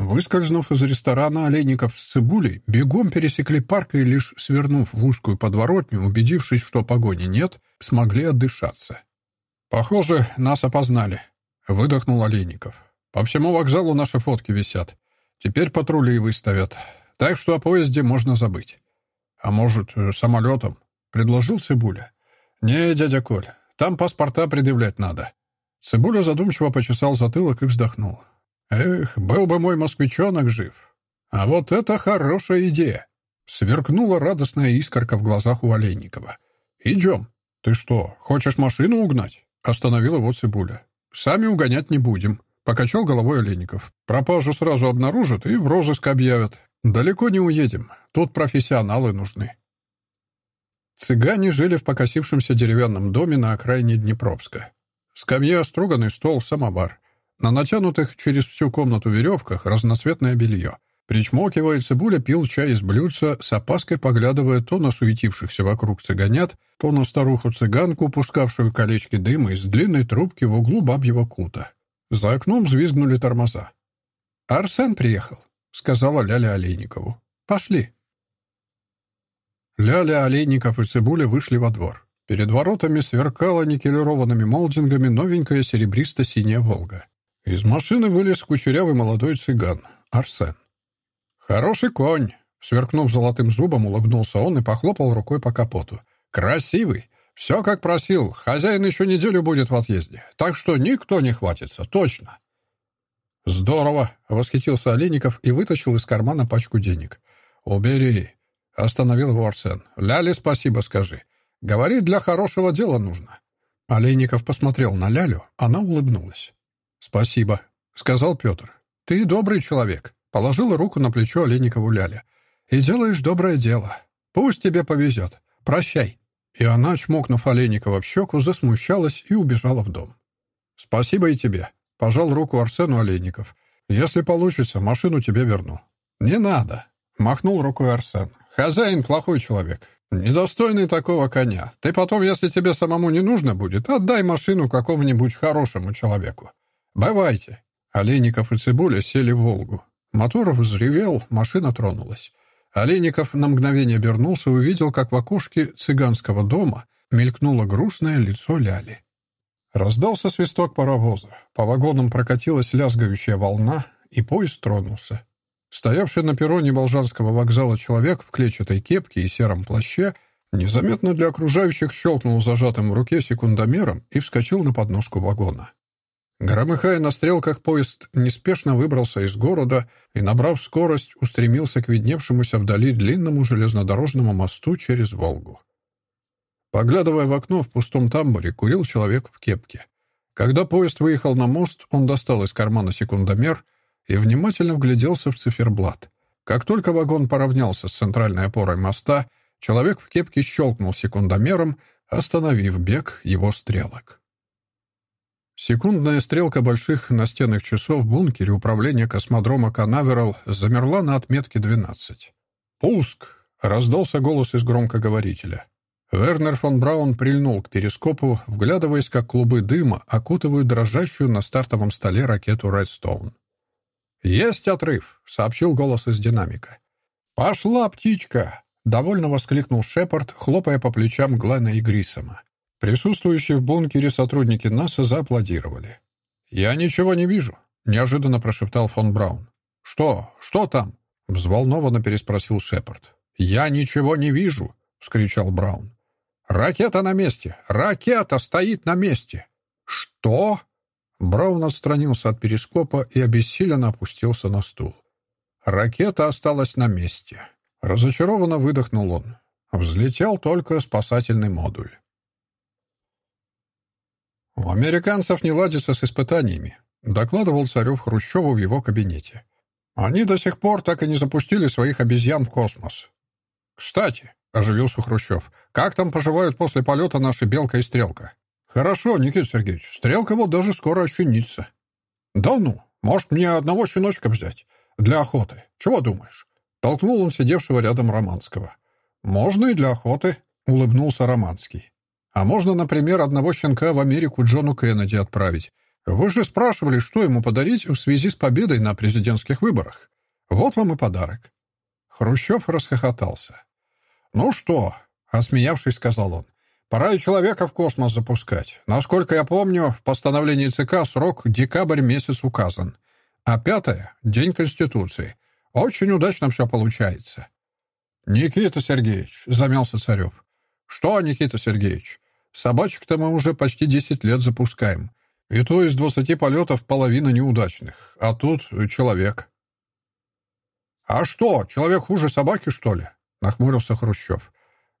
Выскользнув из ресторана Олейников с Цибулей, бегом пересекли парк и, лишь свернув в узкую подворотню, убедившись, что погони нет, смогли отдышаться. «Похоже, нас опознали», — выдохнул Олейников. «По всему вокзалу наши фотки висят. Теперь патрули выставят. Так что о поезде можно забыть». «А может, самолетом?» — предложил Цибуля. «Не, дядя Коль, там паспорта предъявлять надо». Цибуля задумчиво почесал затылок и вздохнул. «Эх, был бы мой москвичонок жив. А вот это хорошая идея!» Сверкнула радостная искорка в глазах у Олейникова. «Идем. Ты что, хочешь машину угнать?» Остановил его Цибуля. «Сами угонять не будем», — покачал головой Олейников. «Пропажу сразу обнаружат и в розыск объявят. Далеко не уедем. Тут профессионалы нужны». Цыгане жили в покосившемся деревянном доме на окраине Днепровска. Скамья, строганный стол, самовар. На натянутых через всю комнату веревках разноцветное белье. Причмокивая, цибуля пил чай из блюдца, с опаской поглядывая то на суетившихся вокруг цыганят, то на старуху-цыганку, пускавшую колечки дыма из длинной трубки в углу бабьего кута. За окном взвизгнули тормоза. «Арсен приехал», — сказала Ляля Олейникову. «Пошли». Ляля, Олейников и Цибуля вышли во двор. Перед воротами сверкала никелированными молдингами новенькая серебристо-синяя «Волга». Из машины вылез кучерявый молодой цыган, Арсен. «Хороший конь!» — сверкнув золотым зубом, улыбнулся он и похлопал рукой по капоту. «Красивый! Все как просил. Хозяин еще неделю будет в отъезде. Так что никто не хватится, точно!» «Здорово!» — восхитился Олейников и вытащил из кармана пачку денег. «Убери!» Остановил его Арсен. «Ляле спасибо скажи. Говорит, для хорошего дела нужно». Олейников посмотрел на Лялю, она улыбнулась. «Спасибо», — сказал Петр. «Ты добрый человек», — положила руку на плечо Олейникову Ляля. «И делаешь доброе дело. Пусть тебе повезет. Прощай». И она, чмокнув Олейникова в щеку, засмущалась и убежала в дом. «Спасибо и тебе», — пожал руку Арсену Олейников. «Если получится, машину тебе верну». «Не надо», — махнул рукой Арсен. Хозяин плохой человек. Недостойный такого коня. Ты потом, если тебе самому не нужно будет, отдай машину какому-нибудь хорошему человеку. Бывайте. Олейников и Цибуля сели в «Волгу». Мотор взревел, машина тронулась. Олейников на мгновение обернулся и увидел, как в окошке цыганского дома мелькнуло грустное лицо Ляли. Раздался свисток паровоза. По вагонам прокатилась лязгающая волна, и поезд тронулся. Стоявший на перроне Волжанского вокзала человек в клетчатой кепке и сером плаще незаметно для окружающих щелкнул зажатым в руке секундомером и вскочил на подножку вагона. Громыхая на стрелках, поезд неспешно выбрался из города и, набрав скорость, устремился к видневшемуся вдали длинному железнодорожному мосту через Волгу. Поглядывая в окно в пустом тамбуре, курил человек в кепке. Когда поезд выехал на мост, он достал из кармана секундомер и внимательно вгляделся в циферблат. Как только вагон поравнялся с центральной опорой моста, человек в кепке щелкнул секундомером, остановив бег его стрелок. Секундная стрелка больших настенных часов в бункере управления космодрома Канаверал замерла на отметке 12. «Пуск!» — раздался голос из громкоговорителя. Вернер фон Браун прильнул к перископу, вглядываясь, как клубы дыма окутывают дрожащую на стартовом столе ракету «Редстоун». «Есть отрыв», — сообщил голос из динамика. «Пошла птичка!» — довольно воскликнул Шепард, хлопая по плечам Глена и Грисома. Присутствующие в бункере сотрудники НАСА зааплодировали. «Я ничего не вижу», — неожиданно прошептал фон Браун. «Что? Что там?» — взволнованно переспросил Шепард. «Я ничего не вижу», — вскричал Браун. «Ракета на месте! Ракета стоит на месте!» «Что?» Браун отстранился от перископа и обессиленно опустился на стул. Ракета осталась на месте. Разочарованно выдохнул он. Взлетел только спасательный модуль. «У американцев не ладится с испытаниями», — докладывал Царев Хрущеву в его кабинете. «Они до сих пор так и не запустили своих обезьян в космос». «Кстати», — оживился Хрущев, — «как там поживают после полета наши Белка и Стрелка?» «Хорошо, Никита Сергеевич, стрелка вот даже скоро очинится». «Да ну, может, мне одного щеночка взять? Для охоты. Чего думаешь?» Толкнул он сидевшего рядом Романского. «Можно и для охоты», — улыбнулся Романский. «А можно, например, одного щенка в Америку Джону Кеннеди отправить. Вы же спрашивали, что ему подарить в связи с победой на президентских выборах. Вот вам и подарок». Хрущев расхохотался. «Ну что?» — осмеявшись, сказал он. «Пора и человека в космос запускать. Насколько я помню, в постановлении ЦК срок декабрь месяц указан. А пятое — День Конституции. Очень удачно все получается». «Никита Сергеевич», — замялся Царев. «Что, Никита Сергеевич? Собачек-то мы уже почти десять лет запускаем. И то из двадцати полетов половина неудачных. А тут человек». «А что, человек хуже собаки, что ли?» — нахмурился Хрущев.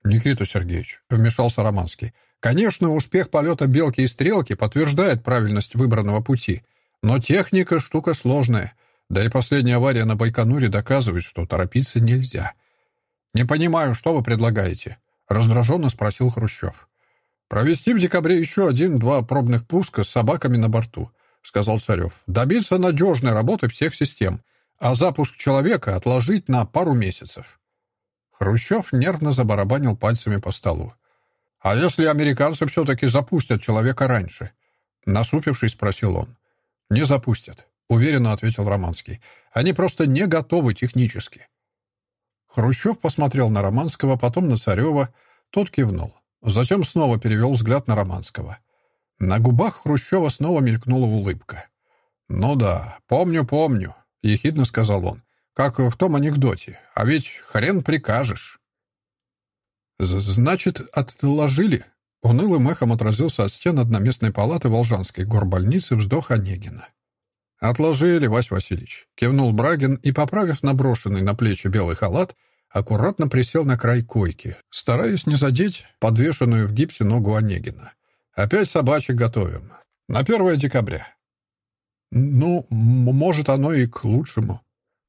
«Никита Сергеевич», — вмешался Романский, «конечно, успех полета белки и стрелки подтверждает правильность выбранного пути, но техника — штука сложная, да и последняя авария на Байконуре доказывает, что торопиться нельзя». «Не понимаю, что вы предлагаете?» — раздраженно спросил Хрущев. «Провести в декабре еще один-два пробных пуска с собаками на борту», — сказал Царев. «Добиться надежной работы всех систем а запуск человека отложить на пару месяцев. Хрущев нервно забарабанил пальцами по столу. «А если американцы все-таки запустят человека раньше?» Насупившись, спросил он. «Не запустят», — уверенно ответил Романский. «Они просто не готовы технически». Хрущев посмотрел на Романского, потом на Царева. Тот кивнул. Затем снова перевел взгляд на Романского. На губах Хрущева снова мелькнула улыбка. «Ну да, помню, помню. — ехидно сказал он. «Как в том анекдоте. А ведь хрен прикажешь». «Значит, отложили?» Унылым эхом отразился от стен одноместной палаты Волжанской горбольницы вздох Онегина. «Отложили, Вась Васильевич», — кивнул Брагин и, поправив наброшенный на плечи белый халат, аккуратно присел на край койки, стараясь не задеть подвешенную в гипсе ногу Онегина. «Опять собачек готовим. На 1 декабря. «Ну, может, оно и к лучшему».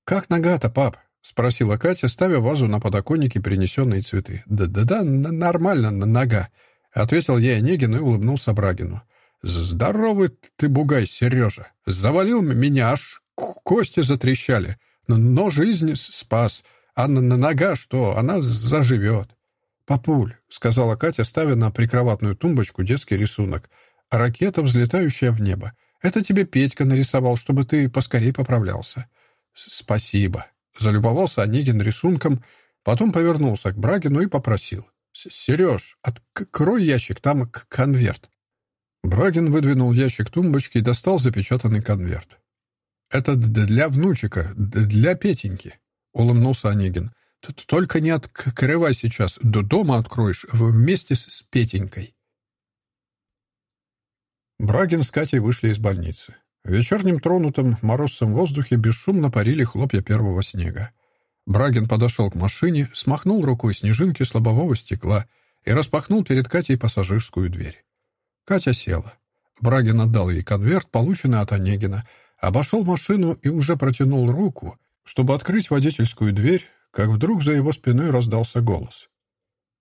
«Как нога-то, пап?» — спросила Катя, ставя вазу на подоконнике принесенные цветы. «Да-да-да, нормально, нога», — ответил я Онегин и улыбнулся Брагину. «Здоровый ты бугай, Сережа! Завалил меня, аж кости затрещали, но жизнь спас, а нога что, она заживет». «Папуль», — сказала Катя, ставя на прикроватную тумбочку детский рисунок, ракета, взлетающая в небо. Это тебе Петька нарисовал, чтобы ты поскорее поправлялся. Спасибо. Залюбовался Онегин рисунком, потом повернулся к Брагину и попросил. Сереж, открой ящик, там конверт. Брагин выдвинул ящик тумбочки и достал запечатанный конверт. «Это для внучика, для Петеньки», — улыбнулся Онегин. «Только не открывай сейчас, до дома откроешь, вместе с Петенькой». Брагин с Катей вышли из больницы. В вечернем тронутом морозцем воздухе бесшумно парили хлопья первого снега. Брагин подошел к машине, смахнул рукой снежинки с лобового стекла и распахнул перед Катей пассажирскую дверь. Катя села. Брагин отдал ей конверт, полученный от Онегина, обошел машину и уже протянул руку, чтобы открыть водительскую дверь, как вдруг за его спиной раздался голос.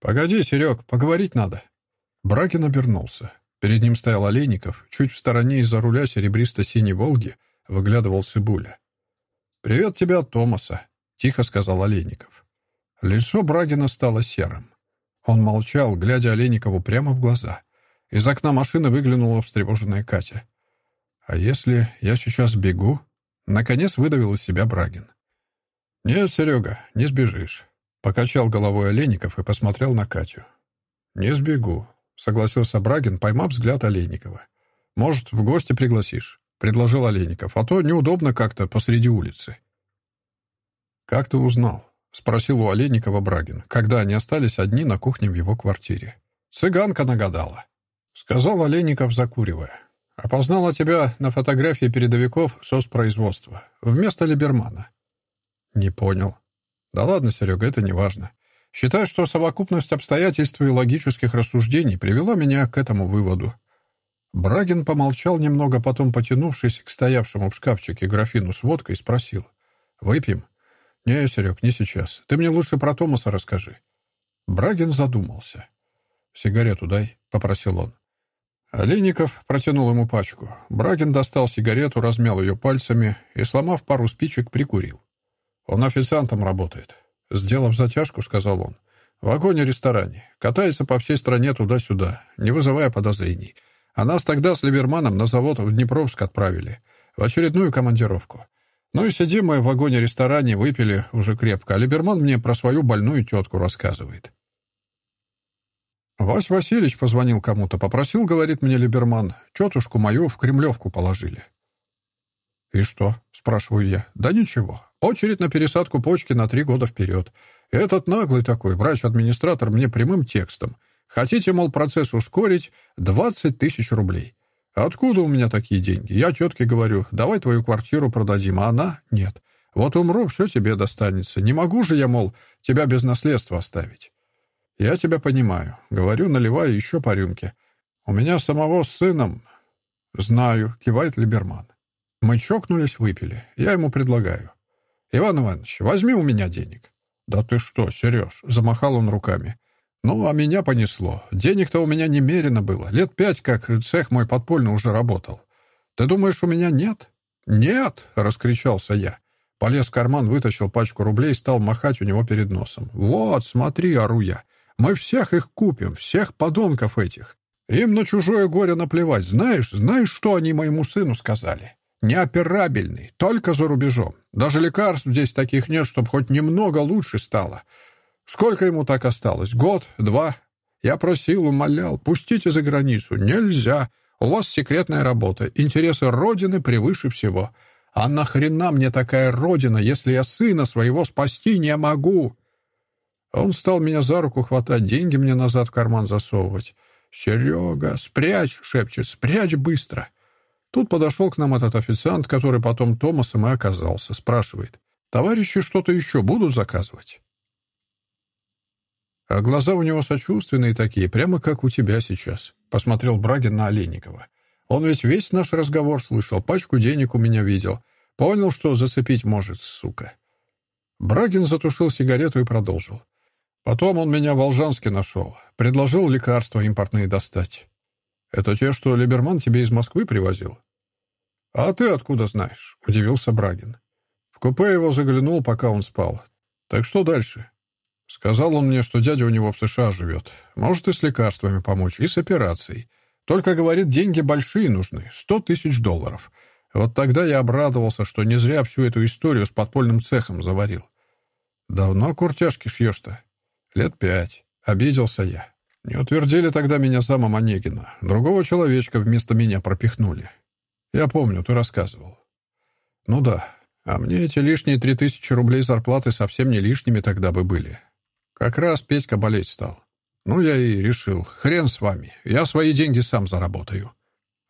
«Погоди, Серег, поговорить надо». Брагин обернулся. Перед ним стоял Олейников, чуть в стороне из-за руля серебристо-синей «Волги» выглядывал Цибуля. «Привет тебе от Томаса», — тихо сказал Олейников. Лицо Брагина стало серым. Он молчал, глядя Олейникову прямо в глаза. Из окна машины выглянула встревоженная Катя. «А если я сейчас бегу?» Наконец выдавил из себя Брагин. «Нет, Серега, не сбежишь», — покачал головой Олейников и посмотрел на Катю. «Не сбегу согласился Брагин, поймав взгляд Олейникова. «Может, в гости пригласишь?» — предложил Олейников. «А то неудобно как-то посреди улицы». «Как ты узнал?» — спросил у Олейникова Брагин, когда они остались одни на кухне в его квартире. «Цыганка нагадала», — сказал Олейников, закуривая. «Опознала тебя на фотографии передовиков соцпроизводства. Вместо Либермана». «Не понял». «Да ладно, Серега, это не важно. Считаю, что совокупность обстоятельств и логических рассуждений привела меня к этому выводу. Брагин помолчал немного, потом, потянувшись к стоявшему в шкафчике графину с водкой, спросил. «Выпьем?» «Не, Серег, не сейчас. Ты мне лучше про Томаса расскажи». Брагин задумался. «Сигарету дай», — попросил он. Олейников протянул ему пачку. Брагин достал сигарету, размял ее пальцами и, сломав пару спичек, прикурил. «Он официантом работает. Сделав затяжку, сказал он. В вагоне-ресторане. Катается по всей стране туда-сюда, не вызывая подозрений. А нас тогда с Либерманом на завод в Днепровск отправили. В очередную командировку. Ну и сидим мы в вагоне-ресторане, выпили уже крепко, а Либерман мне про свою больную тетку рассказывает. Вась Васильевич позвонил кому-то, попросил, говорит мне Либерман, тетушку мою в Кремлевку положили. «И что?» — спрашиваю я. «Да ничего. Очередь на пересадку почки на три года вперед. Этот наглый такой врач-администратор мне прямым текстом. Хотите, мол, процесс ускорить? Двадцать тысяч рублей. Откуда у меня такие деньги? Я тетке говорю, давай твою квартиру продадим, а она — нет. Вот умру, все тебе достанется. Не могу же я, мол, тебя без наследства оставить. Я тебя понимаю. Говорю, наливаю еще по рюмке. У меня самого с сыном... Знаю, кивает Либерман. Мы чокнулись, выпили. Я ему предлагаю. «Иван Иванович, возьми у меня денег». «Да ты что, Сереж?» — замахал он руками. «Ну, а меня понесло. Денег-то у меня немерено было. Лет пять, как цех мой подпольно уже работал. Ты думаешь, у меня нет?» «Нет!» — раскричался я. Полез в карман, вытащил пачку рублей и стал махать у него перед носом. «Вот, смотри, ору я. Мы всех их купим, всех подонков этих. Им на чужое горе наплевать. Знаешь, знаешь, что они моему сыну сказали? Неоперабельный, только за рубежом. Даже лекарств здесь таких нет, чтобы хоть немного лучше стало. Сколько ему так осталось? Год? Два? Я просил, умолял, пустите за границу. Нельзя. У вас секретная работа. Интересы Родины превыше всего. А нахрена мне такая Родина, если я сына своего спасти не могу?» Он стал меня за руку хватать, деньги мне назад в карман засовывать. «Серега, спрячь!» — шепчет. «Спрячь быстро!» Тут подошел к нам этот официант, который потом Томасом и оказался. Спрашивает. «Товарищи что-то еще будут заказывать?» А глаза у него сочувственные такие, прямо как у тебя сейчас. Посмотрел Брагин на Олейникова. Он ведь весь наш разговор слышал, пачку денег у меня видел. Понял, что зацепить может, сука. Брагин затушил сигарету и продолжил. Потом он меня в Волжанске нашел. Предложил лекарства импортные достать. «Это те, что Либерман тебе из Москвы привозил?» «А ты откуда знаешь?» — удивился Брагин. В купе его заглянул, пока он спал. «Так что дальше?» Сказал он мне, что дядя у него в США живет. Может и с лекарствами помочь, и с операцией. Только, говорит, деньги большие нужны, сто тысяч долларов. Вот тогда я обрадовался, что не зря всю эту историю с подпольным цехом заварил. Давно куртяшки шьешь-то? Лет пять. Обиделся я. Не утвердили тогда меня самом Онегина. Другого человечка вместо меня пропихнули. Я помню, ты рассказывал. Ну да, а мне эти лишние три тысячи рублей зарплаты совсем не лишними тогда бы были. Как раз Петька болеть стал. Ну, я и решил, хрен с вами, я свои деньги сам заработаю.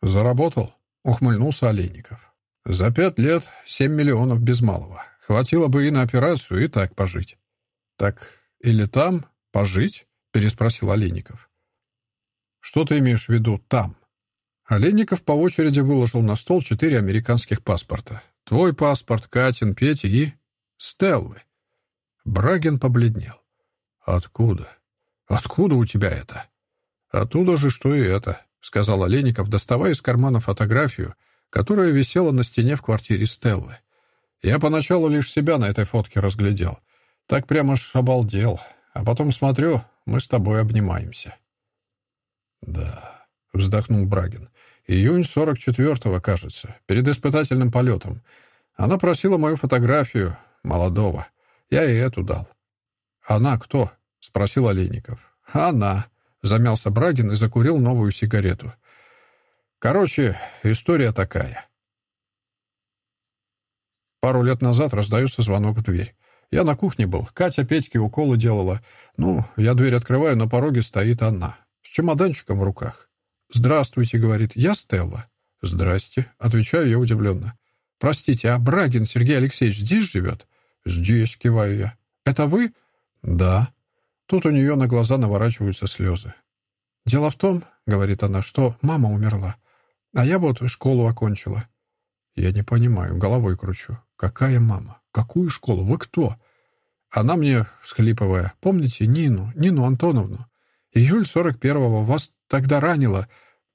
Заработал? Ухмыльнулся Олейников. За пять лет семь миллионов без малого. Хватило бы и на операцию, и так пожить. Так или там пожить? — переспросил Олейников. «Что ты имеешь в виду «там»?» Олейников по очереди выложил на стол четыре американских паспорта. «Твой паспорт, Катин, Пети и... Стеллы». Брагин побледнел. «Откуда? Откуда у тебя это?» «Оттуда же, что и это», — сказал Олейников, доставая из кармана фотографию, которая висела на стене в квартире Стеллы. «Я поначалу лишь себя на этой фотке разглядел. Так прямо ж обалдел. А потом смотрю, мы с тобой обнимаемся». «Да», — вздохнул Брагин. «Июнь сорок четвертого, кажется, перед испытательным полетом. Она просила мою фотографию, молодого. Я ей эту дал». «Она кто?» — спросил Олейников. «Она», — замялся Брагин и закурил новую сигарету. «Короче, история такая». Пару лет назад раздается звонок в дверь. Я на кухне был. Катя Петьке уколы делала. Ну, я дверь открываю, на пороге стоит она. С чемоданчиком в руках. «Здравствуйте», — говорит. «Я Стелла». «Здрасте», — отвечаю я удивленно. «Простите, а Брагин Сергей Алексеевич здесь живет?» «Здесь», — киваю я. «Это вы?» «Да». Тут у нее на глаза наворачиваются слезы. «Дело в том, — говорит она, — что мама умерла. А я вот школу окончила. Я не понимаю, головой кручу. Какая мама? Какую школу? Вы кто? Она мне, всхлипывая, помните Нину, Нину Антоновну? Июль сорок первого вас тогда ранила.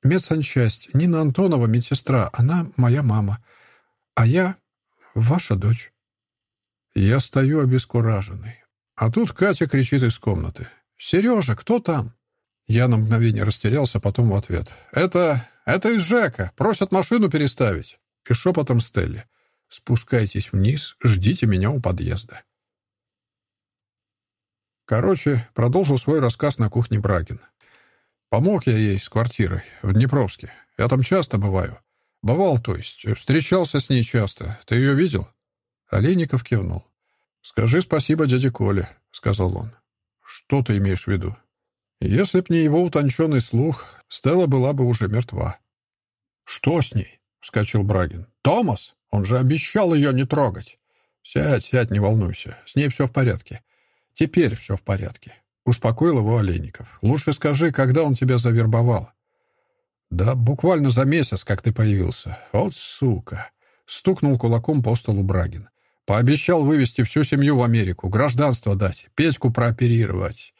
Медсанчасть, Нина Антонова, медсестра. Она моя мама. А я ваша дочь. Я стою обескураженный. А тут Катя кричит из комнаты. «Сережа, кто там?» Я на мгновение растерялся, потом в ответ. «Это... это из Жека. Просят машину переставить». И шепотом Стелли. «Спускайтесь вниз, ждите меня у подъезда». Короче, продолжил свой рассказ на кухне Брагин. Помог я ей с квартирой в Днепровске. Я там часто бываю. Бывал, то есть. Встречался с ней часто. Ты ее видел? Олейников кивнул. «Скажи спасибо дяде Коле», — сказал он. «Что ты имеешь в виду?» «Если б не его утонченный слух, Стелла была бы уже мертва». «Что с ней?» — вскочил Брагин. «Томас? Он же обещал ее не трогать». «Сядь, сядь, не волнуйся. С ней все в порядке. Теперь все в порядке», — успокоил его Олейников. «Лучше скажи, когда он тебя завербовал». «Да буквально за месяц, как ты появился. Вот сука!» — стукнул кулаком по столу Брагин. «Пообещал вывести всю семью в Америку, гражданство дать, Петьку прооперировать».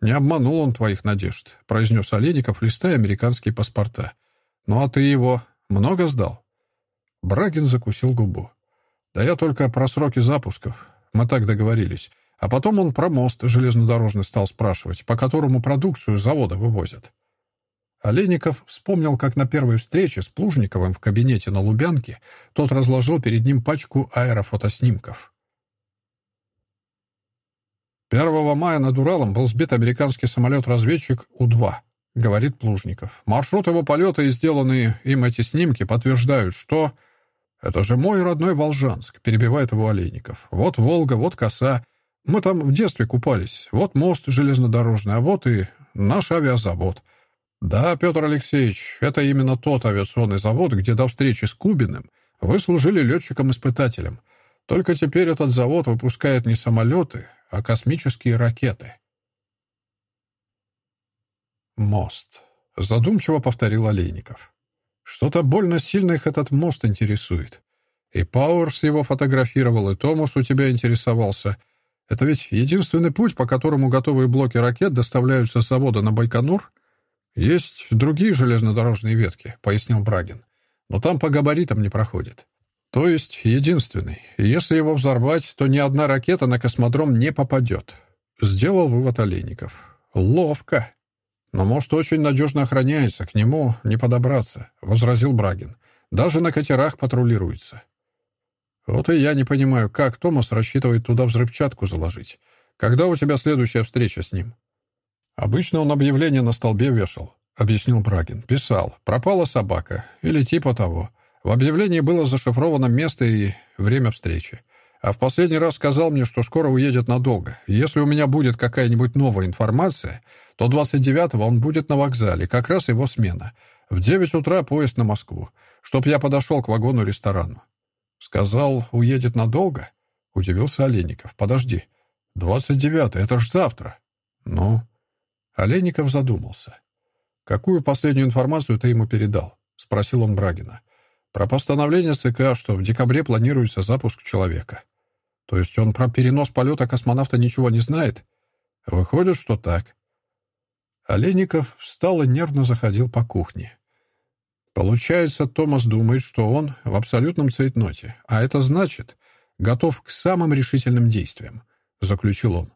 «Не обманул он твоих надежд», — произнес Олейников, листая американские паспорта. «Ну а ты его много сдал?» Брагин закусил губу. «Да я только про сроки запусков. Мы так договорились. А потом он про мост железнодорожный стал спрашивать, по которому продукцию завода вывозят». Олейников вспомнил, как на первой встрече с Плужниковым в кабинете на Лубянке тот разложил перед ним пачку аэрофотоснимков. 1 мая над Уралом был сбит американский самолет-разведчик У-2, говорит Плужников. Маршрут его полета и сделанные им эти снимки подтверждают, что... «Это же мой родной Волжанск», — перебивает его Олейников. «Вот Волга, вот Коса. Мы там в детстве купались. Вот мост железнодорожный, а вот и наш авиазавод». «Да, Петр Алексеевич, это именно тот авиационный завод, где до встречи с Кубиным вы служили летчиком-испытателем. Только теперь этот завод выпускает не самолеты, а космические ракеты». «Мост», — задумчиво повторил Олейников. «Что-то больно сильно их этот мост интересует. И Пауэрс его фотографировал, и Томас у тебя интересовался. Это ведь единственный путь, по которому готовые блоки ракет доставляются с завода на Байконур?» «Есть другие железнодорожные ветки», — пояснил Брагин. «Но там по габаритам не проходит. То есть единственный. И если его взорвать, то ни одна ракета на космодром не попадет». Сделал вывод Олейников. «Ловко». «Но мост очень надежно охраняется, к нему не подобраться», — возразил Брагин. «Даже на катерах патрулируется». «Вот и я не понимаю, как Томас рассчитывает туда взрывчатку заложить. Когда у тебя следующая встреча с ним?» «Обычно он объявление на столбе вешал», — объяснил Брагин. «Писал. Пропала собака. Или типа того. В объявлении было зашифровано место и время встречи. А в последний раз сказал мне, что скоро уедет надолго. Если у меня будет какая-нибудь новая информация, то 29-го он будет на вокзале, как раз его смена. В 9 утра поезд на Москву, чтоб я подошел к вагону-ресторану. Сказал, уедет надолго? Удивился Олейников. Подожди. 29-е, это ж завтра. Ну, Олейников задумался. «Какую последнюю информацию ты ему передал?» — спросил он Брагина. «Про постановление ЦК, что в декабре планируется запуск человека. То есть он про перенос полета космонавта ничего не знает? Выходит, что так». Олейников встал и нервно заходил по кухне. Получается, Томас думает, что он в абсолютном цейтноте, а это значит, готов к самым решительным действиям, заключил он.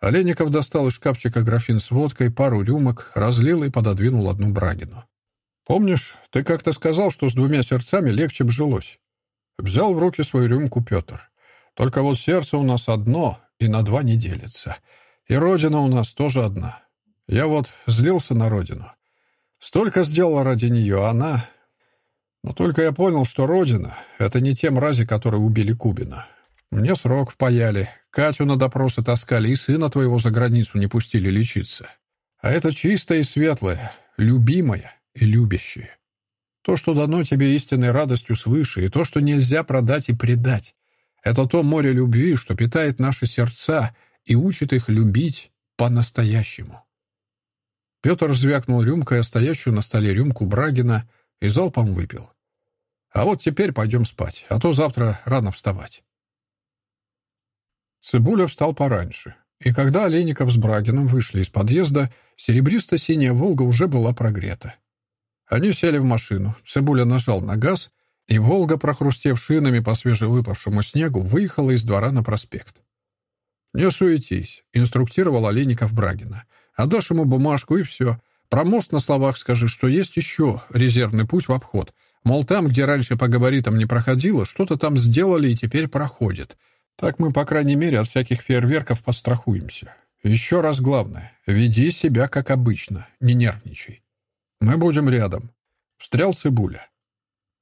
Олейников достал из шкафчика графин с водкой, пару рюмок, разлил и пододвинул одну Брагину. «Помнишь, ты как-то сказал, что с двумя сердцами легче б жилось?» Взял в руки свою рюмку Петр. «Только вот сердце у нас одно и на два не делится. И родина у нас тоже одна. Я вот злился на родину. Столько сделала ради нее, а она... Но только я понял, что родина — это не те мрази, которые убили Кубина. Мне срок впаяли, Катю на допросы таскали и сына твоего за границу не пустили лечиться. А это чистое и светлое, любимое и любящее. То, что дано тебе истинной радостью свыше, и то, что нельзя продать и предать. Это то море любви, что питает наши сердца и учит их любить по-настоящему. Петр звякнул рюмкой, стоящую на столе рюмку Брагина, и залпом выпил. А вот теперь пойдем спать, а то завтра рано вставать. Цибуля встал пораньше, и когда Олейников с Брагиным вышли из подъезда, серебристо-синяя «Волга» уже была прогрета. Они сели в машину, Цибуля нажал на газ, и «Волга», прохрустев шинами по свежевыпавшему снегу, выехала из двора на проспект. «Не суетись», — инструктировал Олейников Брагина. Отдашь ему бумажку, и все. Про мост на словах скажи, что есть еще резервный путь в обход. Мол, там, где раньше по габаритам не проходило, что-то там сделали и теперь проходит. Так мы, по крайней мере, от всяких фейерверков подстрахуемся. Еще раз главное — веди себя как обычно, не нервничай. Мы будем рядом. Встрял Цибуля.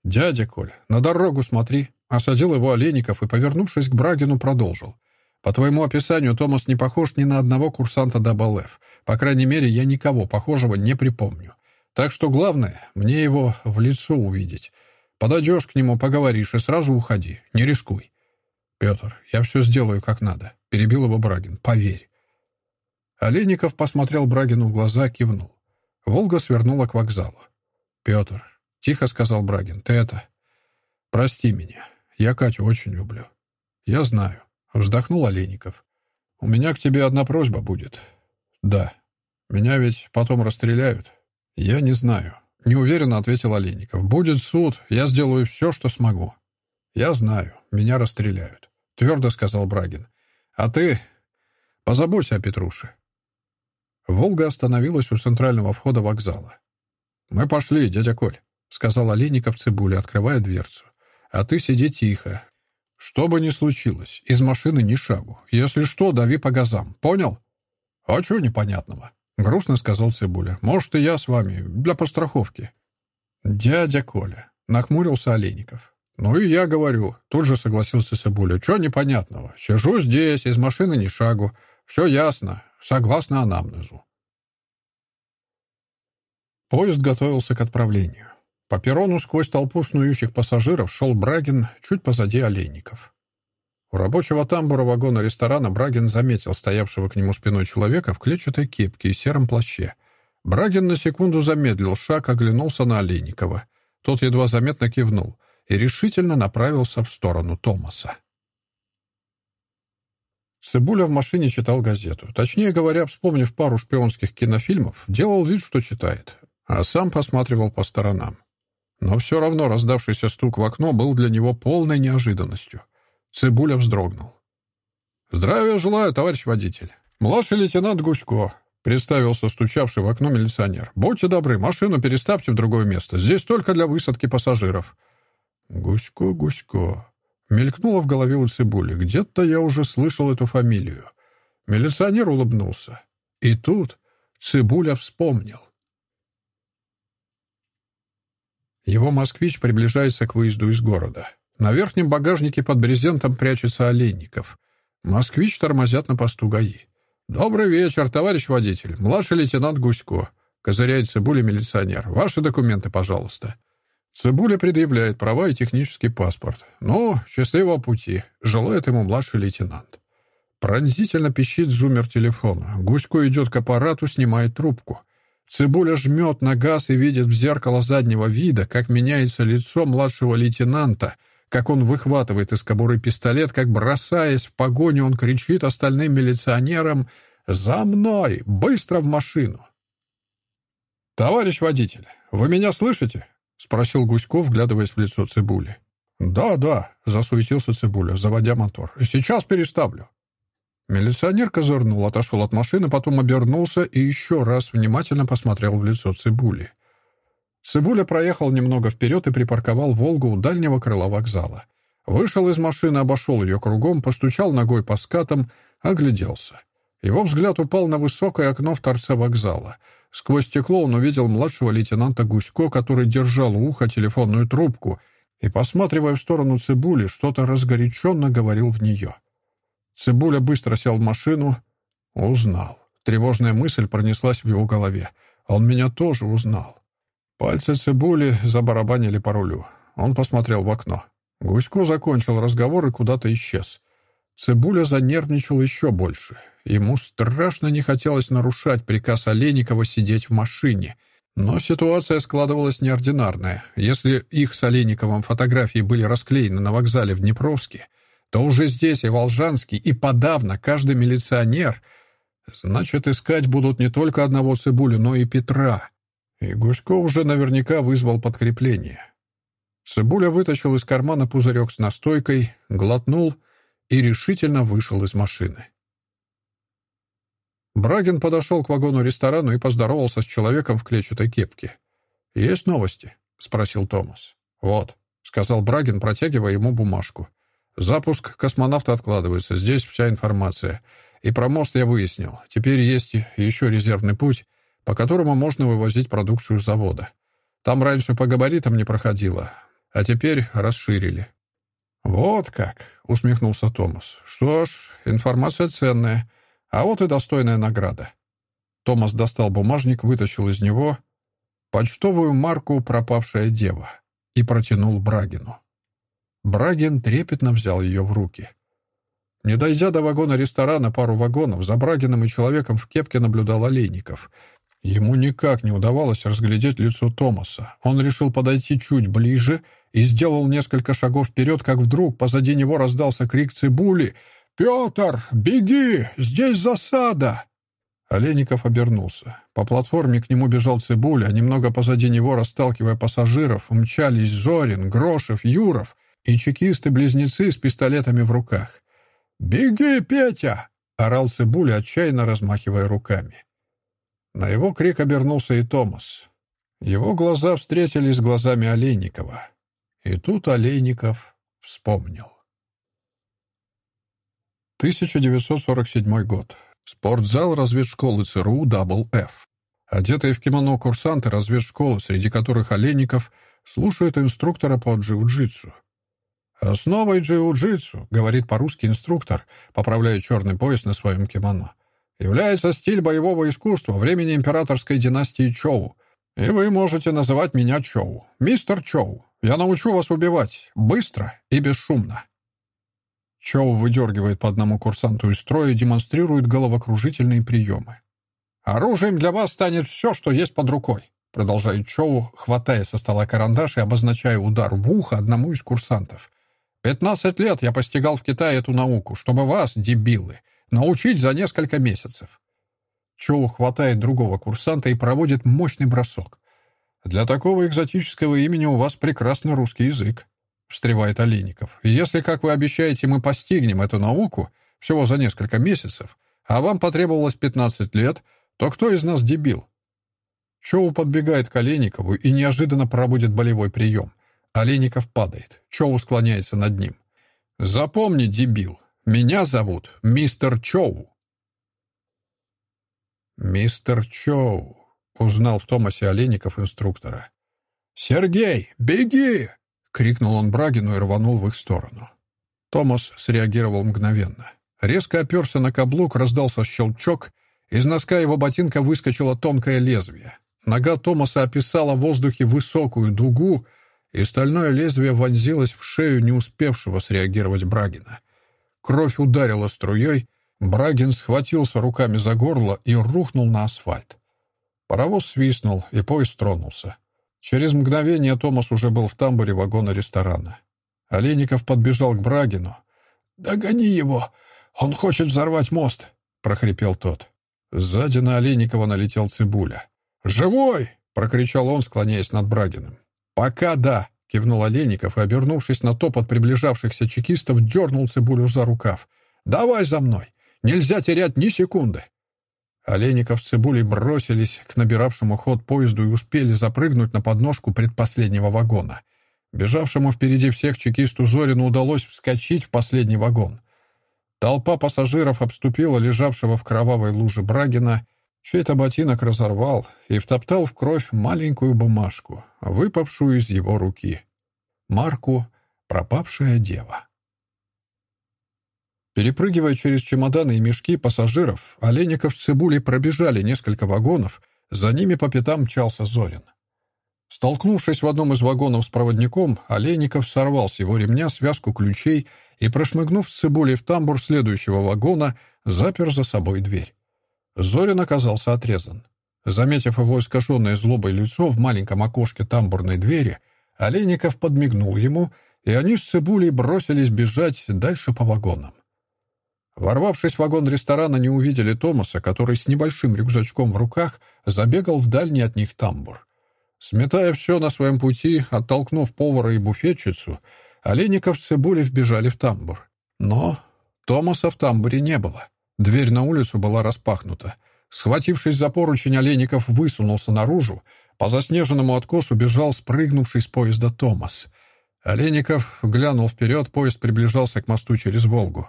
«Дядя Коля, на дорогу смотри!» Осадил его Олейников и, повернувшись к Брагину, продолжил. «По твоему описанию, Томас не похож ни на одного курсанта ДБЛФ. По крайней мере, я никого похожего не припомню. Так что главное, мне его в лицо увидеть. Подойдешь к нему, поговоришь и сразу уходи. Не рискуй». «Петр, я все сделаю как надо», — перебил его Брагин. «Поверь». Олейников посмотрел Брагину в глаза, кивнул. Волга свернула к вокзалу. «Петр, Тихо сказал Брагин. Ты это... Прости меня. Я Катю очень люблю. Я знаю. Вздохнул Олейников. У меня к тебе одна просьба будет. Да. Меня ведь потом расстреляют. Я не знаю. Неуверенно ответил Олейников. Будет суд. Я сделаю все, что смогу. Я знаю. Меня расстреляют. Твердо сказал Брагин. А ты... Позаботься о Петруше. Волга остановилась у центрального входа вокзала. «Мы пошли, дядя Коль», — сказал Олейников Цибуле, открывая дверцу. «А ты сиди тихо. Что бы ни случилось, из машины ни шагу. Если что, дави по газам. Понял?» «А чего непонятного?» — грустно сказал Цибуля. «Может, и я с вами, для постраховки». «Дядя Коля», — нахмурился Олейников. «Ну и я говорю», — тут же согласился Цибуля. «Чего непонятного? Сижу здесь, из машины ни шагу. Все ясно, согласно анамнезу». Поезд готовился к отправлению. По перрону сквозь толпу снующих пассажиров шел Брагин, чуть позади Олейников. У рабочего тамбура вагона ресторана Брагин заметил стоявшего к нему спиной человека в клетчатой кепке и сером плаще. Брагин на секунду замедлил шаг, оглянулся на Олейникова. Тот едва заметно кивнул и решительно направился в сторону Томаса. Цибуля в машине читал газету. Точнее говоря, вспомнив пару шпионских кинофильмов, делал вид, что читает, а сам посматривал по сторонам. Но все равно раздавшийся стук в окно был для него полной неожиданностью. Цибуля вздрогнул. «Здравия желаю, товарищ водитель. Младший лейтенант Гусько», — представился стучавший в окно милиционер. «Будьте добры, машину переставьте в другое место. Здесь только для высадки пассажиров». «Гусько, Гусько», — мелькнуло в голове у Цибули. «Где-то я уже слышал эту фамилию». Милиционер улыбнулся. И тут Цибуля вспомнил. Его «Москвич» приближается к выезду из города. На верхнем багажнике под брезентом прячется Олейников. «Москвич» тормозят на посту ГАИ. «Добрый вечер, товарищ водитель. Младший лейтенант Гусько». Козыряет Цибуля милиционер. «Ваши документы, пожалуйста». Цибуля предъявляет права и технический паспорт. «Ну, счастливого пути», — желает ему младший лейтенант. Пронзительно пищит зумер телефона. Гусько идет к аппарату, снимает трубку. Цибуля жмет на газ и видит в зеркало заднего вида, как меняется лицо младшего лейтенанта, как он выхватывает из кобуры пистолет, как, бросаясь в погоню, он кричит остальным милиционерам «За мной! Быстро в машину!» «Товарищ водитель, вы меня слышите?» — спросил Гуськов, вглядываясь в лицо Цибули. «Да, да», — засуетился Цибуля, заводя мотор. «Сейчас переставлю». Милиционер козырнул, отошел от машины, потом обернулся и еще раз внимательно посмотрел в лицо Цибули. Цибуля проехал немного вперед и припарковал «Волгу» у дальнего крыла вокзала. Вышел из машины, обошел ее кругом, постучал ногой по скатам, огляделся. Его взгляд упал на высокое окно в торце вокзала. Сквозь стекло он увидел младшего лейтенанта Гусько, который держал у уха телефонную трубку и, посматривая в сторону Цибули, что-то разгоряченно говорил в нее. Цибуля быстро сел в машину. Узнал. Тревожная мысль пронеслась в его голове. Он меня тоже узнал. Пальцы Цибули забарабанили по рулю. Он посмотрел в окно. Гусько закончил разговор и куда-то исчез. Цибуля занервничал еще больше. Ему страшно не хотелось нарушать приказ Олейникова сидеть в машине. Но ситуация складывалась неординарная. Если их с Олейниковым фотографии были расклеены на вокзале в Днепровске, то уже здесь и Волжанский, и подавно каждый милиционер. Значит, искать будут не только одного Цибуля, но и Петра. И Гусько уже наверняка вызвал подкрепление. Цибуля вытащил из кармана пузырек с настойкой, глотнул и решительно вышел из машины. Брагин подошел к вагону-ресторану и поздоровался с человеком в клетчатой кепке. «Есть новости?» — спросил Томас. «Вот», — сказал Брагин, протягивая ему бумажку. «Запуск космонавта откладывается. Здесь вся информация. И про мост я выяснил. Теперь есть еще резервный путь, по которому можно вывозить продукцию завода. Там раньше по габаритам не проходило, а теперь расширили». «Вот как», — усмехнулся Томас. «Что ж, информация ценная. А вот и достойная награда». Томас достал бумажник, вытащил из него почтовую марку «Пропавшая дева» и протянул Брагину. Брагин трепетно взял ее в руки. Не дойдя до вагона ресторана пару вагонов, за Брагиным и человеком в кепке наблюдал Олейников. Ему никак не удавалось разглядеть лицо Томаса. Он решил подойти чуть ближе и сделал несколько шагов вперед, как вдруг позади него раздался крик цибули «Петр, беги! Здесь засада!» Олейников обернулся. По платформе к нему бежал Цибуля, немного позади него, расталкивая пассажиров, мчались Зорин, Грошев, Юров и чекисты-близнецы с пистолетами в руках. «Беги, Петя!» — орал Цибуля, отчаянно размахивая руками. На его крик обернулся и Томас. Его глаза встретились с глазами Олейникова. И тут Олейников вспомнил. 1947 год. Спортзал разведшколы ЦРУ «Дабл-Ф». Одетые в кимоно курсанты разведшколы, среди которых Олейников, слушают инструктора по джиу-джитсу. «Основой джиу-джитсу», — говорит по-русски инструктор, поправляя черный пояс на своем кимоно, «является стиль боевого искусства времени императорской династии Чоу. И вы можете называть меня Чоу. Мистер Чоу. Я научу вас убивать. Быстро и бесшумно». Чоу выдергивает по одному курсанту из строя и демонстрирует головокружительные приемы. «Оружием для вас станет все, что есть под рукой», продолжает Чоу, хватая со стола карандаш и обозначая удар в ухо одному из курсантов. «Пятнадцать лет я постигал в Китае эту науку, чтобы вас, дебилы, научить за несколько месяцев». Чоу хватает другого курсанта и проводит мощный бросок. «Для такого экзотического имени у вас прекрасный русский язык», — встревает Олейников. «Если, как вы обещаете, мы постигнем эту науку всего за несколько месяцев, а вам потребовалось 15 лет, то кто из нас дебил?» Чоу подбегает к Олейникову и неожиданно проводит болевой прием. Олейников падает. Чоу склоняется над ним. «Запомни, дебил, меня зовут мистер Чоу». «Мистер Чоу», — узнал в Томасе Олейников инструктора. «Сергей, беги!» — крикнул он Брагину и рванул в их сторону. Томас среагировал мгновенно. Резко оперся на каблук, раздался щелчок, из носка его ботинка выскочило тонкое лезвие. Нога Томаса описала в воздухе высокую дугу, и стальное лезвие вонзилось в шею не успевшего среагировать Брагина. Кровь ударила струей, Брагин схватился руками за горло и рухнул на асфальт. Паровоз свистнул, и поезд тронулся. Через мгновение Томас уже был в тамбуре вагона ресторана. Олейников подбежал к Брагину. «Догони его! Он хочет взорвать мост!» — прохрипел тот. Сзади на Олейникова налетел Цибуля. «Живой!» — прокричал он, склоняясь над Брагиным. «Пока да!» — кивнул Олейников и, обернувшись на топот приближавшихся чекистов, дернул Цибулю за рукав. «Давай за мной! Нельзя терять ни секунды!» Олейников с бросились к набиравшему ход поезду и успели запрыгнуть на подножку предпоследнего вагона. Бежавшему впереди всех чекисту Зорину удалось вскочить в последний вагон. Толпа пассажиров обступила лежавшего в кровавой луже Брагина, чей-то ботинок разорвал и втоптал в кровь маленькую бумажку, выпавшую из его руки. Марку «Пропавшая дева». Перепрыгивая через чемоданы и мешки пассажиров, Олейников с Цибулей пробежали несколько вагонов, за ними по пятам мчался Зорин. Столкнувшись в одном из вагонов с проводником, Олейников сорвал с его ремня связку ключей и, прошмыгнув с Цибулей в тамбур следующего вагона, запер за собой дверь. Зорин оказался отрезан. Заметив его искаженное злобой лицо в маленьком окошке тамбурной двери, Олейников подмигнул ему, и они с Цибулей бросились бежать дальше по вагонам. Ворвавшись в вагон ресторана, не увидели Томаса, который с небольшим рюкзачком в руках забегал в дальний от них тамбур. Сметая все на своем пути, оттолкнув повара и буфетчицу, Олейников с Цибулей вбежали в тамбур. Но Томаса в тамбуре не было. Дверь на улицу была распахнута. Схватившись за поручень, Олейников высунулся наружу. По заснеженному откосу бежал спрыгнувший с поезда Томас. Олейников глянул вперед, поезд приближался к мосту через Волгу.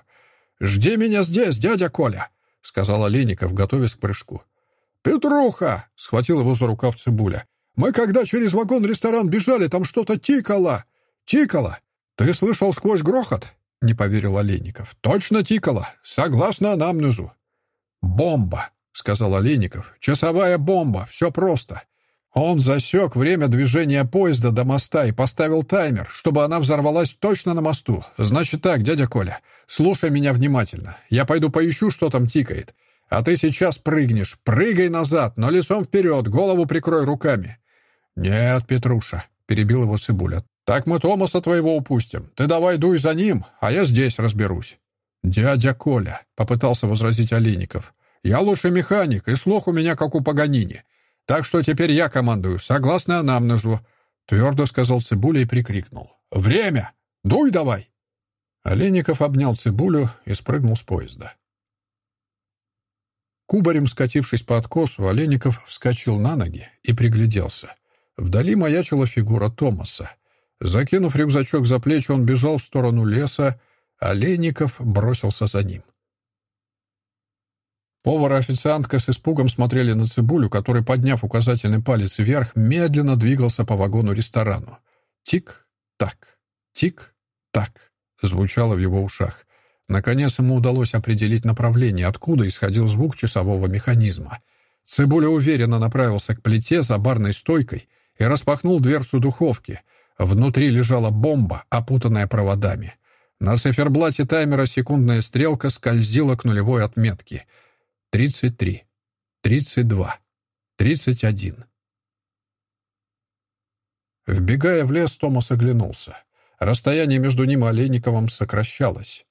«Жди меня здесь, дядя Коля!» — сказал Олейников, готовясь к прыжку. «Петруха!» — схватил его за рукав Цибуля. «Мы когда через вагон-ресторан бежали, там что-то тикало!» «Тикало! Ты слышал сквозь грохот?» — не поверил Олейников. «Точно тикало! Согласно анамнезу!» «Бомба!» — сказал Олейников. «Часовая бомба! Все просто!» Он засек время движения поезда до моста и поставил таймер, чтобы она взорвалась точно на мосту. Значит так, дядя Коля, слушай меня внимательно. Я пойду поищу, что там тикает. А ты сейчас прыгнешь. Прыгай назад, но лицом вперед, голову прикрой руками. «Нет, Петруша», — перебил его Цибуля. «Так мы Томаса твоего упустим. Ты давай дуй за ним, а я здесь разберусь». «Дядя Коля», — попытался возразить Олейников. «Я лучший механик, и слух у меня как у Паганини. Так что теперь я командую, согласно анамнезу», — твердо сказал Цибуля и прикрикнул. «Время! Дуй давай!» Олейников обнял Цибулю и спрыгнул с поезда. Кубарем скатившись по откосу, Олейников вскочил на ноги и пригляделся. Вдали маячила фигура Томаса. Закинув рюкзачок за плечи, он бежал в сторону леса, Олейников бросился за ним. Повар и официантка с испугом смотрели на Цибулю, который, подняв указательный палец вверх, медленно двигался по вагону-ресторану. Тик-так, тик-так звучало в его ушах. Наконец ему удалось определить направление, откуда исходил звук часового механизма. Цибуля уверенно направился к плите за барной стойкой и распахнул дверцу духовки. Внутри лежала бомба, опутанная проводами. На циферблате таймера секундная стрелка скользила к нулевой отметке. 33, 32, 31. Вбегая в лес, Томас оглянулся. Расстояние между ним и Олейниковым сокращалось.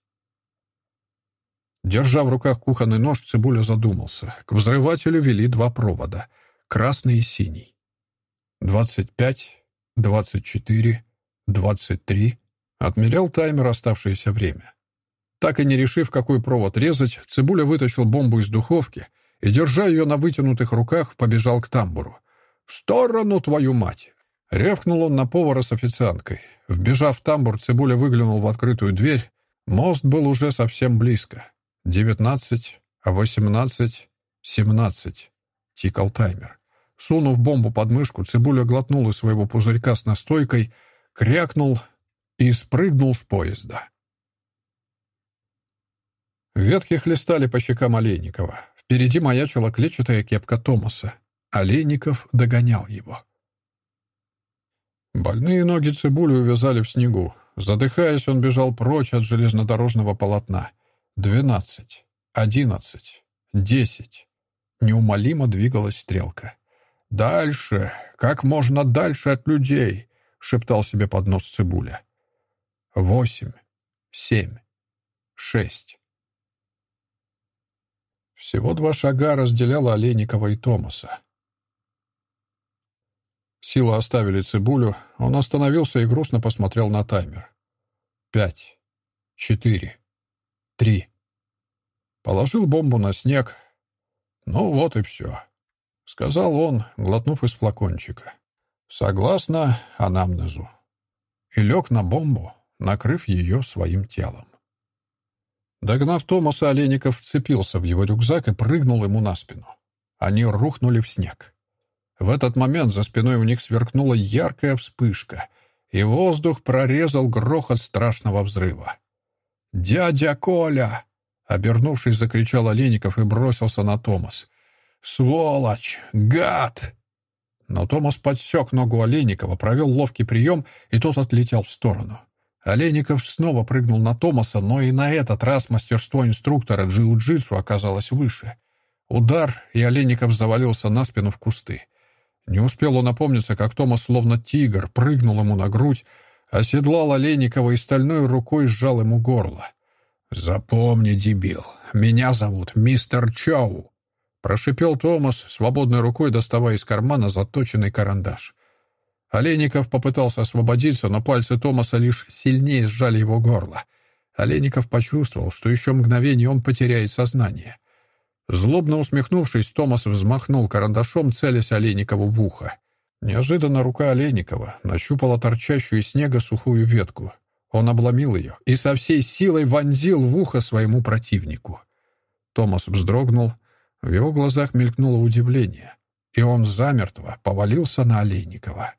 Держа в руках кухонный нож, Цибуля задумался. К взрывателю вели два провода — красный и синий. «Двадцать пять, двадцать четыре, двадцать три», — отмерял таймер оставшееся время. Так и не решив, какой провод резать, Цибуля вытащил бомбу из духовки и, держа ее на вытянутых руках, побежал к тамбуру. «В сторону, твою мать!» Рявкнул он на повара с официанткой. Вбежав в тамбур, Цибуля выглянул в открытую дверь. Мост был уже совсем близко. «Девятнадцать, восемнадцать, семнадцать», — тикал таймер. Сунув бомбу под мышку, Цибуля глотнул из своего пузырька с настойкой, крякнул и спрыгнул с поезда. Ветки хлестали по щекам Олейникова. Впереди маячила клетчатая кепка Томаса. Олейников догонял его. Больные ноги Цибули увязали в снегу. Задыхаясь, он бежал прочь от железнодорожного полотна — Двенадцать. Одиннадцать. Десять. Неумолимо двигалась стрелка. «Дальше! Как можно дальше от людей!» — шептал себе под нос Цибуля. «Восемь. Семь. Шесть». Всего два шага разделяло Олейникова и Томаса. Силы оставили Цибулю. Он остановился и грустно посмотрел на таймер. «Пять. Четыре. Три. Положил бомбу на снег. Ну вот и все. Сказал он, глотнув из флакончика. Согласно анамнезу. И лег на бомбу, накрыв ее своим телом. Догнав Томаса, Олейников вцепился в его рюкзак и прыгнул ему на спину. Они рухнули в снег. В этот момент за спиной у них сверкнула яркая вспышка, и воздух прорезал грохот страшного взрыва. «Дядя Коля!» — обернувшись, закричал Олейников и бросился на Томас. «Сволочь! Гад!» Но Томас подсек ногу Олейникова, провел ловкий прием, и тот отлетел в сторону. Олейников снова прыгнул на Томаса, но и на этот раз мастерство инструктора джиу-джитсу оказалось выше. Удар, и Олейников завалился на спину в кусты. Не успел он опомниться, как Томас, словно тигр, прыгнул ему на грудь, Оседлал Олейникова и стальной рукой сжал ему горло. «Запомни, дебил, меня зовут мистер Чоу», — прошипел Томас, свободной рукой доставая из кармана заточенный карандаш. Олейников попытался освободиться, но пальцы Томаса лишь сильнее сжали его горло. Олейников почувствовал, что еще мгновение он потеряет сознание. Злобно усмехнувшись, Томас взмахнул карандашом, целясь Олейникову в ухо. Неожиданно рука Олейникова нащупала торчащую из снега сухую ветку. Он обломил ее и со всей силой вонзил в ухо своему противнику. Томас вздрогнул, в его глазах мелькнуло удивление, и он замертво повалился на Олейникова.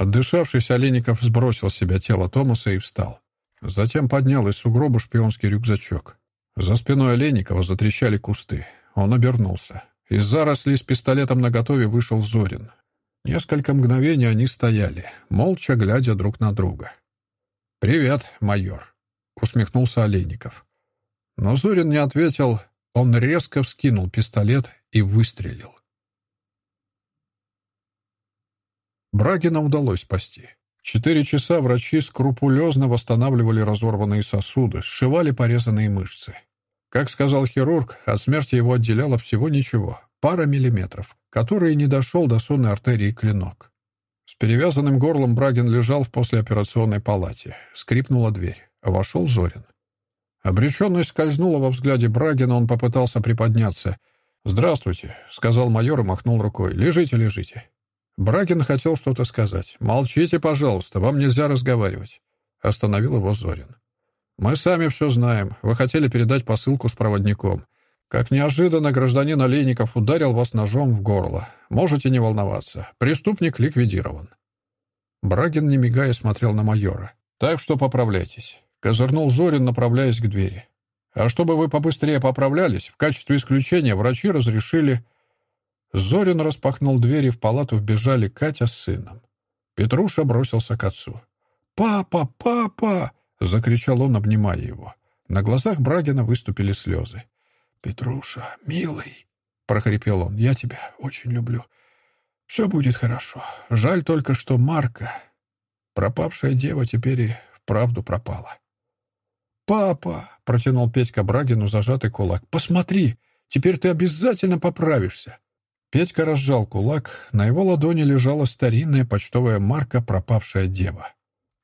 Отдышавшись, Олейников сбросил с себя тело Томаса и встал. Затем поднял из сугроба шпионский рюкзачок. За спиной Олейникова затрещали кусты. Он обернулся. Из зарослей с пистолетом наготове вышел Зорин. Несколько мгновений они стояли, молча глядя друг на друга. «Привет, майор», — усмехнулся Олейников. Но Зорин не ответил, он резко вскинул пистолет и выстрелил. Брагина удалось спасти. Четыре часа врачи скрупулезно восстанавливали разорванные сосуды, сшивали порезанные мышцы. Как сказал хирург, от смерти его отделяло всего ничего, пара миллиметров, который не дошел до сонной артерии клинок. С перевязанным горлом Брагин лежал в послеоперационной палате. Скрипнула дверь. Вошел Зорин. Обреченность скользнула во взгляде Брагина, он попытался приподняться. «Здравствуйте», — сказал майор и махнул рукой. «Лежите, лежите». Брагин хотел что-то сказать. «Молчите, пожалуйста, вам нельзя разговаривать», — остановил его Зорин. «Мы сами все знаем. Вы хотели передать посылку с проводником. Как неожиданно гражданин Олейников ударил вас ножом в горло. Можете не волноваться. Преступник ликвидирован». Брагин, не мигая, смотрел на майора. «Так что поправляйтесь», — козырнул Зорин, направляясь к двери. «А чтобы вы побыстрее поправлялись, в качестве исключения врачи разрешили...» Зорин распахнул дверь, и в палату вбежали Катя с сыном. Петруша бросился к отцу. «Папа! Папа!» — закричал он, обнимая его. На глазах Брагина выступили слезы. «Петруша, милый!» — прохрипел он. «Я тебя очень люблю. Все будет хорошо. Жаль только, что Марка, пропавшая дева, теперь и вправду пропала». «Папа!» — протянул Петька Брагину зажатый кулак. «Посмотри! Теперь ты обязательно поправишься!» Петька разжал кулак, на его ладони лежала старинная почтовая марка «Пропавшая дева».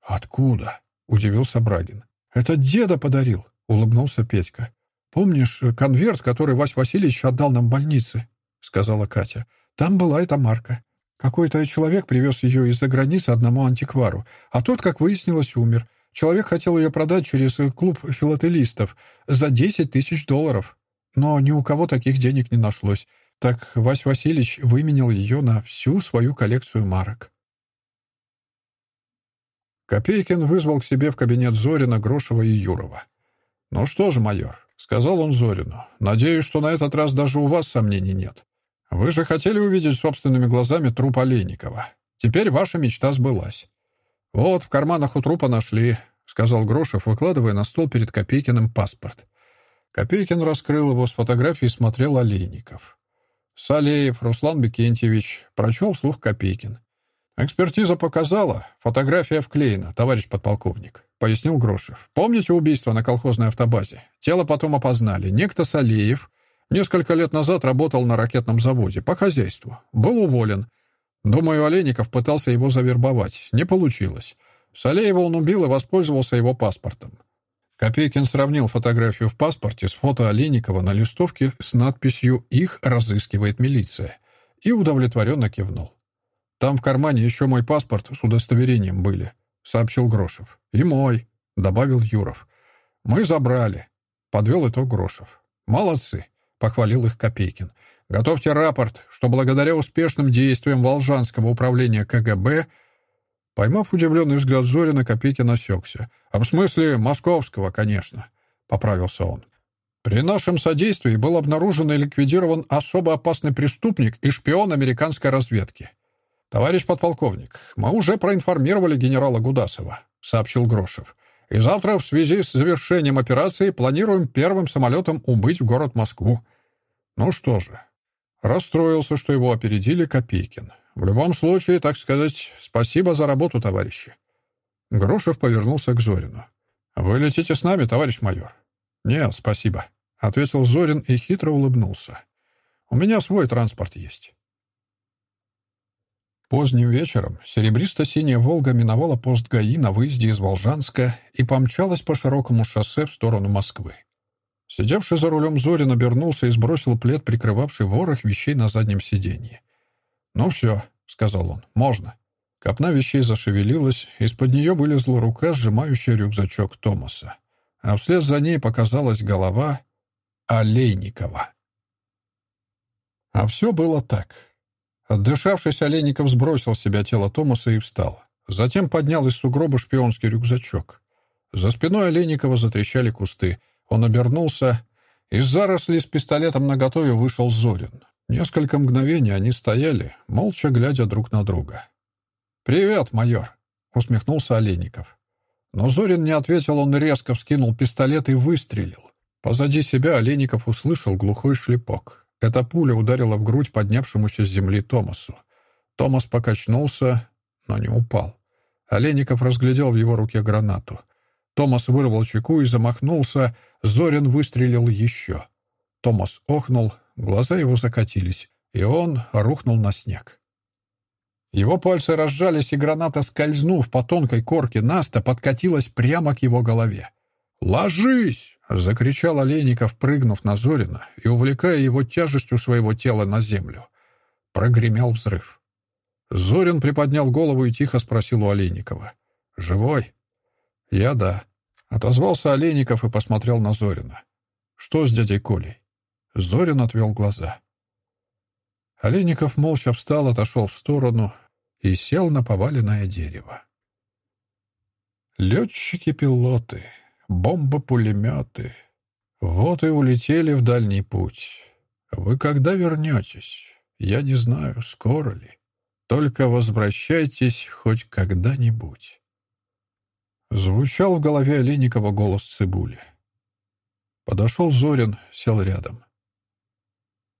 «Откуда?» — удивился Брагин. «Это деда подарил», — улыбнулся Петька. «Помнишь конверт, который Вась Васильевич отдал нам в больнице?» — сказала Катя. «Там была эта марка. Какой-то человек привез ее из-за границы одному антиквару, а тот, как выяснилось, умер. Человек хотел ее продать через клуб филателистов за десять тысяч долларов. Но ни у кого таких денег не нашлось. Так Вась Васильевич выменял ее на всю свою коллекцию марок. Копейкин вызвал к себе в кабинет Зорина, Грошева и Юрова. «Ну что же, майор», — сказал он Зорину, — «надеюсь, что на этот раз даже у вас сомнений нет. Вы же хотели увидеть собственными глазами труп Олейникова. Теперь ваша мечта сбылась». «Вот, в карманах у трупа нашли», — сказал Грошев, выкладывая на стол перед Копейкиным паспорт. Копейкин раскрыл его с фотографией и смотрел Олейников. Салеев Руслан Бекентьевич, прочел вслух Копейкин. «Экспертиза показала. Фотография вклеена, товарищ подполковник», — пояснил Грошев. «Помните убийство на колхозной автобазе? Тело потом опознали. Некто Салеев несколько лет назад работал на ракетном заводе по хозяйству. Был уволен. Думаю, Олейников пытался его завербовать. Не получилось. Салеева он убил и воспользовался его паспортом. Копейкин сравнил фотографию в паспорте с фото Олейникова на листовке с надписью «Их разыскивает милиция» и удовлетворенно кивнул. «Там в кармане еще мой паспорт с удостоверением были», — сообщил Грошев. «И мой», — добавил Юров. «Мы забрали», — подвел итог Грошев. «Молодцы», — похвалил их Копейкин. «Готовьте рапорт, что благодаря успешным действиям Волжанского управления КГБ Поймав удивленный взгляд Зорина, Копейкин осекся. «А в смысле московского, конечно», — поправился он. «При нашем содействии был обнаружен и ликвидирован особо опасный преступник и шпион американской разведки. Товарищ подполковник, мы уже проинформировали генерала Гудасова», — сообщил Грошев. «И завтра в связи с завершением операции планируем первым самолетом убыть в город Москву». Ну что же, расстроился, что его опередили Копейкин. В любом случае, так сказать, спасибо за работу, товарищи. Грошев повернулся к Зорину. «Вы летите с нами, товарищ майор?» «Нет, спасибо», — ответил Зорин и хитро улыбнулся. «У меня свой транспорт есть». Поздним вечером серебристо-синяя «Волга» миновала пост ГАИ на выезде из Волжанска и помчалась по широкому шоссе в сторону Москвы. Сидевший за рулем Зорин обернулся и сбросил плед, прикрывавший ворох вещей на заднем сиденье. «Ну все», — сказал он, — «можно». Копна вещей зашевелилась, из-под нее вылезла рука, сжимающая рюкзачок Томаса. А вслед за ней показалась голова Олейникова. А все было так. Отдышавшись, Олейников сбросил с себя тело Томаса и встал. Затем поднял из сугроба шпионский рюкзачок. За спиной Олейникова затрещали кусты. Он обернулся. Из зарослей с пистолетом наготове вышел Зорин. Несколько мгновений они стояли, молча глядя друг на друга. «Привет, майор!» — усмехнулся Олейников. Но Зорин не ответил, он резко вскинул пистолет и выстрелил. Позади себя Олейников услышал глухой шлепок. Эта пуля ударила в грудь поднявшемуся с земли Томасу. Томас покачнулся, но не упал. Олейников разглядел в его руке гранату. Томас вырвал чеку и замахнулся. Зорин выстрелил еще. Томас охнул, глаза его закатились, и он рухнул на снег. Его пальцы разжались, и граната, скользнув по тонкой корке Наста, подкатилась прямо к его голове. «Ложись!» — закричал Олейников, прыгнув на Зорина и увлекая его тяжестью своего тела на землю. Прогремел взрыв. Зорин приподнял голову и тихо спросил у Олейникова. «Живой?» «Я да», — отозвался Олейников и посмотрел на Зорина. «Что с дядей Колей?» Зорин отвел глаза. Олейников молча встал, отошел в сторону и сел на поваленное дерево. Летчики-пилоты, бомбы-пулеметы. Вот и улетели в дальний путь. Вы когда вернетесь? Я не знаю, скоро ли. Только возвращайтесь хоть когда-нибудь. Звучал в голове Олейникова голос Цибули. Подошел Зорин, сел рядом.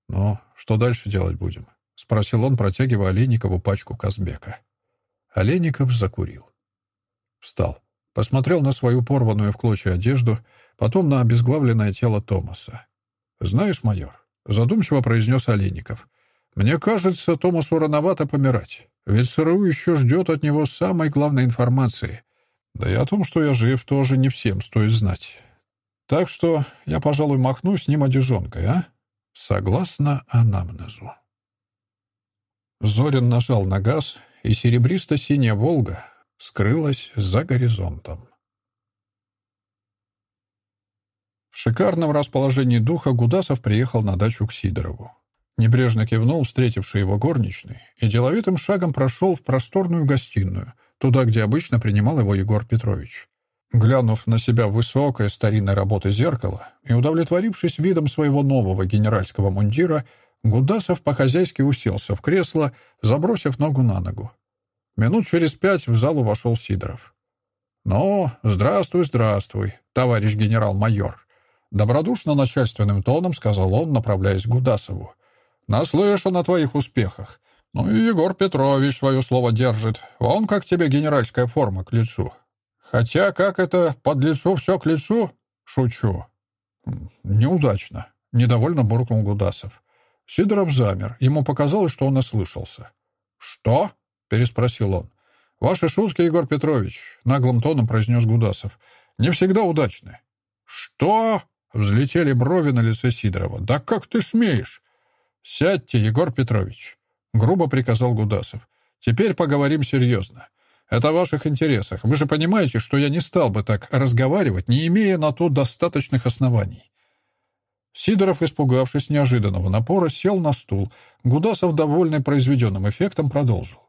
«Ну, что дальше делать будем?» — спросил он, протягивая Олейникову пачку Казбека. Олейников закурил. Встал. Посмотрел на свою порванную в клочья одежду, потом на обезглавленное тело Томаса. «Знаешь, майор», — задумчиво произнес Олейников, «мне кажется, Томасу рановато помирать, ведь СРУ еще ждет от него самой главной информации. Да и о том, что я жив, тоже не всем стоит знать. Так что я, пожалуй, махну с ним одежонкой, а? Согласно анамнезу». Зорин нажал на газ, и серебристо-синяя «Волга» скрылась за горизонтом. В шикарном расположении духа Гудасов приехал на дачу к Сидорову. Небрежно кивнул встретивший его горничный и деловитым шагом прошел в просторную гостиную, туда, где обычно принимал его Егор Петрович. Глянув на себя высокое старинной работы зеркало и удовлетворившись видом своего нового генеральского мундира, Гудасов по-хозяйски уселся в кресло, забросив ногу на ногу. Минут через пять в залу вошел Сидоров. «Ну, здравствуй, здравствуй, товарищ генерал-майор», — добродушно начальственным тоном сказал он, направляясь к Гудасову. «Наслышан о твоих успехах. Ну и Егор Петрович свое слово держит. Вон как тебе генеральская форма к лицу. Хотя, как это, под лицу все к лицу? Шучу». «Неудачно», — недовольно буркнул Гудасов. Сидоров замер. Ему показалось, что он ослышался. «Что?» — переспросил он. «Ваши шутки, Егор Петрович», — наглым тоном произнес Гудасов, — «не всегда удачны». «Что?» — взлетели брови на лице Сидорова. «Да как ты смеешь?» «Сядьте, Егор Петрович», — грубо приказал Гудасов. «Теперь поговорим серьезно. Это в ваших интересах. Вы же понимаете, что я не стал бы так разговаривать, не имея на то достаточных оснований». Сидоров, испугавшись неожиданного напора, сел на стул. Гудасов, довольный произведенным эффектом, продолжил.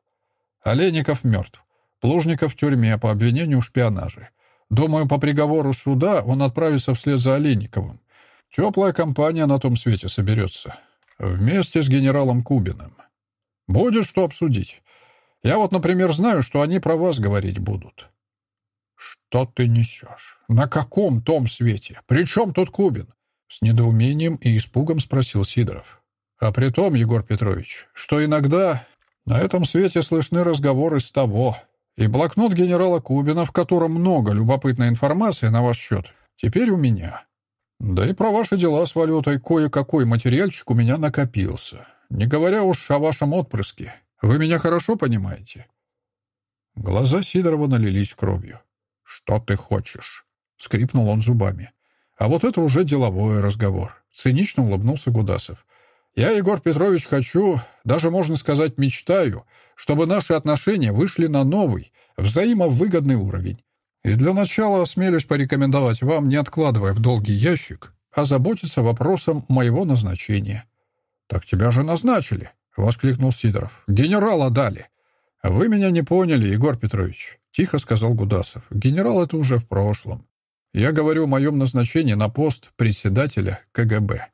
Олейников мертв. Плужников в тюрьме по обвинению в шпионаже. Думаю, по приговору суда он отправится вслед за Олейниковым. Теплая компания на том свете соберется. Вместе с генералом Кубиным. Будет что обсудить. Я вот, например, знаю, что они про вас говорить будут. Что ты несешь? На каком том свете? При чем тут Кубин? С недоумением и испугом спросил Сидоров. А при том, Егор Петрович, что иногда на этом свете слышны разговоры с того. И блокнот генерала Кубина, в котором много любопытной информации на ваш счет, теперь у меня. Да и про ваши дела с валютой кое-какой материальчик у меня накопился. Не говоря уж о вашем отпрыске. Вы меня хорошо понимаете?» Глаза Сидорова налились кровью. «Что ты хочешь?» — скрипнул он зубами. А вот это уже деловой разговор. Цинично улыбнулся Гудасов. Я, Егор Петрович, хочу, даже можно сказать, мечтаю, чтобы наши отношения вышли на новый, взаимовыгодный уровень. И для начала осмелюсь порекомендовать вам, не откладывая в долгий ящик, озаботиться вопросом моего назначения. «Так тебя же назначили!» — воскликнул Сидоров. «Генерала дали!» «Вы меня не поняли, Егор Петрович», — тихо сказал Гудасов. «Генерал — это уже в прошлом. Я говорю о моем назначении на пост председателя КГБ».